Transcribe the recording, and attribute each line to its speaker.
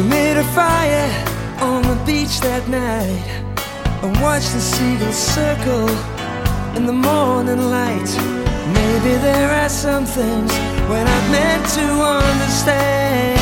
Speaker 1: We made a fire on the beach that night and watched the seagulls circle in the morning light. Maybe there are some things we're not meant to understand.